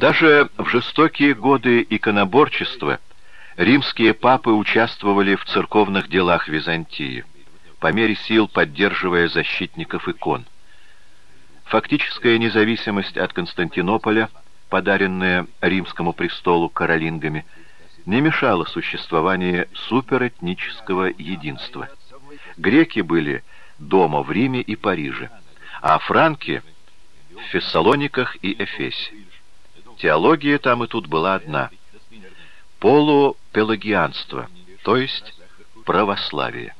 Даже в жестокие годы иконоборчества римские папы участвовали в церковных делах Византии, по мере сил поддерживая защитников икон. Фактическая независимость от Константинополя, подаренная римскому престолу каролингами, не мешала существованию суперэтнического единства. Греки были дома в Риме и Париже, а франки — в Фессалониках и Эфесе. Теология там и тут была одна — полупелагианство, то есть православие.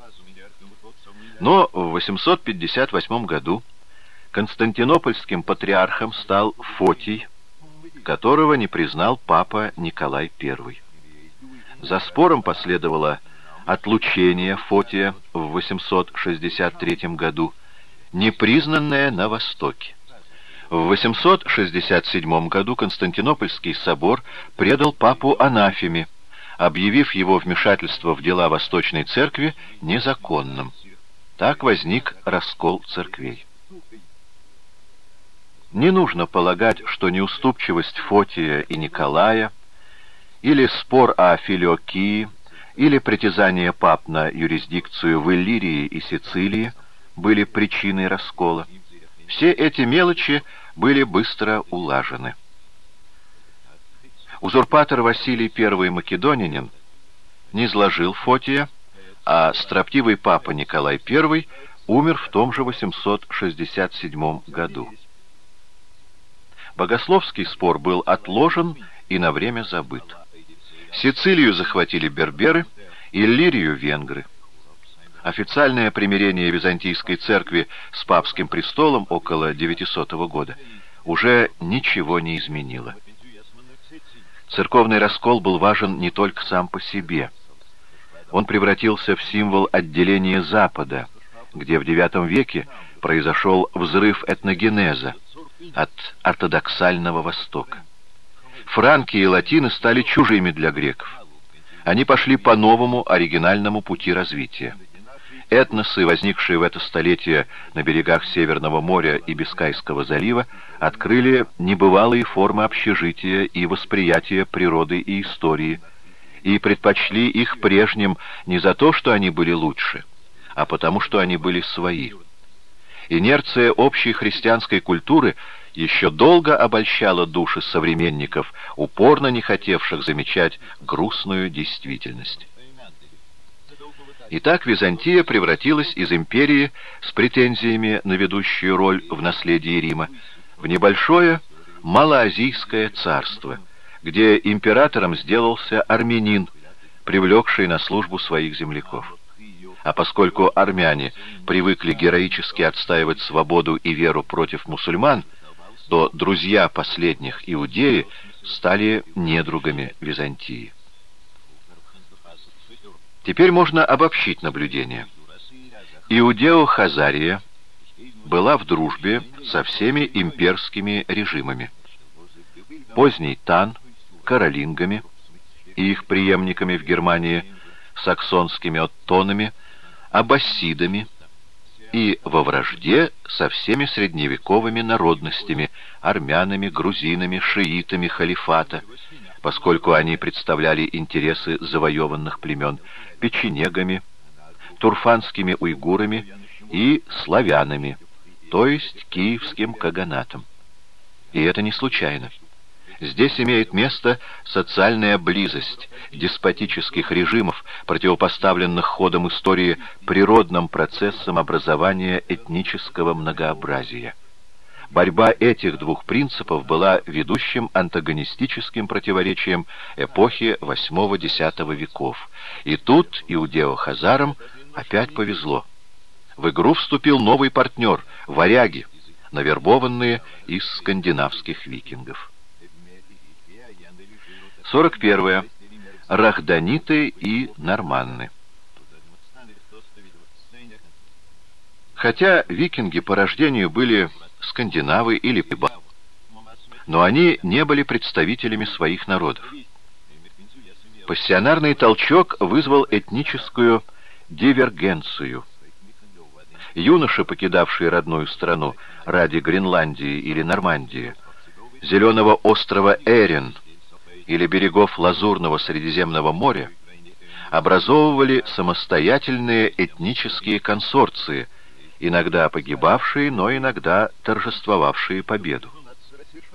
Но в 858 году константинопольским патриархом стал Фотий, которого не признал папа Николай I. За спором последовало отлучение Фотия в 863 году, непризнанное на Востоке. В 867 году Константинопольский собор предал папу анафеме, объявив его вмешательство в дела Восточной Церкви незаконным. Так возник раскол церквей. Не нужно полагать, что неуступчивость Фотия и Николая, или спор о филиокии, или притязание пап на юрисдикцию в Иллирии и Сицилии были причиной раскола. Все эти мелочи были быстро улажены. Узурпатор Василий I Македонянин не сложил Фотия, а строптивый папа Николай I умер в том же 867 году. Богословский спор был отложен и на время забыт. Сицилию захватили берберы, Иллирию — венгры. Официальное примирение Византийской церкви с папским престолом около 900 года уже ничего не изменило. Церковный раскол был важен не только сам по себе. Он превратился в символ отделения Запада, где в IX веке произошел взрыв этногенеза от ортодоксального Востока. Франки и латины стали чужими для греков. Они пошли по новому оригинальному пути развития. Этносы, возникшие в это столетие на берегах Северного моря и Бискайского залива, открыли небывалые формы общежития и восприятия природы и истории, и предпочли их прежним не за то, что они были лучше, а потому что они были свои. Инерция общей христианской культуры еще долго обольщала души современников, упорно не хотевших замечать грустную действительность. Итак, Византия превратилась из империи с претензиями на ведущую роль в наследии Рима в небольшое малоазийское царство, где императором сделался армянин, привлекший на службу своих земляков. А поскольку армяне привыкли героически отстаивать свободу и веру против мусульман, то друзья последних иудеи стали недругами Византии. Теперь можно обобщить наблюдение. Иудео-Хазария была в дружбе со всеми имперскими режимами. Поздний Тан, каролингами и их преемниками в Германии, саксонскими оттонами, аббасидами и во вражде со всеми средневековыми народностями, армянами, грузинами, шиитами халифата, поскольку они представляли интересы завоеванных племен, печенегами, турфанскими уйгурами и славянами, то есть киевским каганатом. И это не случайно. Здесь имеет место социальная близость деспотических режимов, противопоставленных ходом истории природным процессам образования этнического многообразия. Борьба этих двух принципов была ведущим антагонистическим противоречием эпохи VIII-X веков. И тут иудео-хазарам опять повезло. В игру вступил новый партнер — варяги, навербованные из скандинавских викингов. 41. Рахданиты и норманны. Хотя викинги по рождению были скандинавы или пиба. Но они не были представителями своих народов. Пассионарный толчок вызвал этническую дивергенцию. Юноши, покидавшие родную страну ради Гренландии или Нормандии, зеленого острова Эрин или берегов Лазурного Средиземного моря образовывали самостоятельные этнические консорции, иногда погибавшие, но иногда торжествовавшие победу.